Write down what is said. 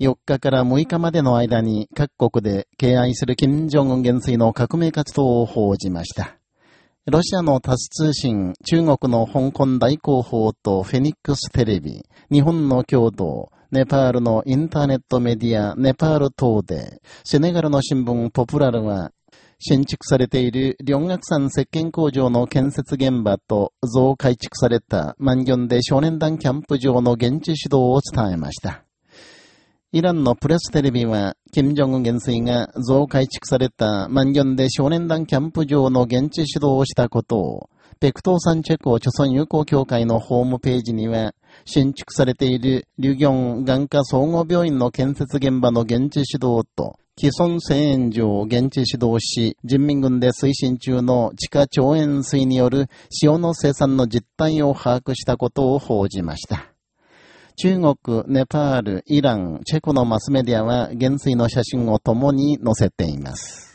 4日から6日までの間に各国で敬愛する金正恩元帥の革命活動を報じました。ロシアのタス通信、中国の香港大広報とフェニックステレビ、日本の共同、ネパールのインターネットメディア、ネパール等で、セネガルの新聞ポプラルは、新築されている両岳山石鹸工場の建設現場と増改築されたマンギョンで少年団キャンプ場の現地指導を伝えました。イランのプレステレビは、金正恩元帥が増改築されたマンギョンで少年団キャンプ場の現地指導をしたことを、ペクトーサンチェコ著村友好協会のホームページには、新築されているリュギョン眼科総合病院の建設現場の現地指導と、既存製塩所を現地指導し、人民軍で推進中の地下超塩水による塩の生産の実態を把握したことを報じました。中国、ネパール、イラン、チェコのマスメディアは元帥の写真を共に載せています。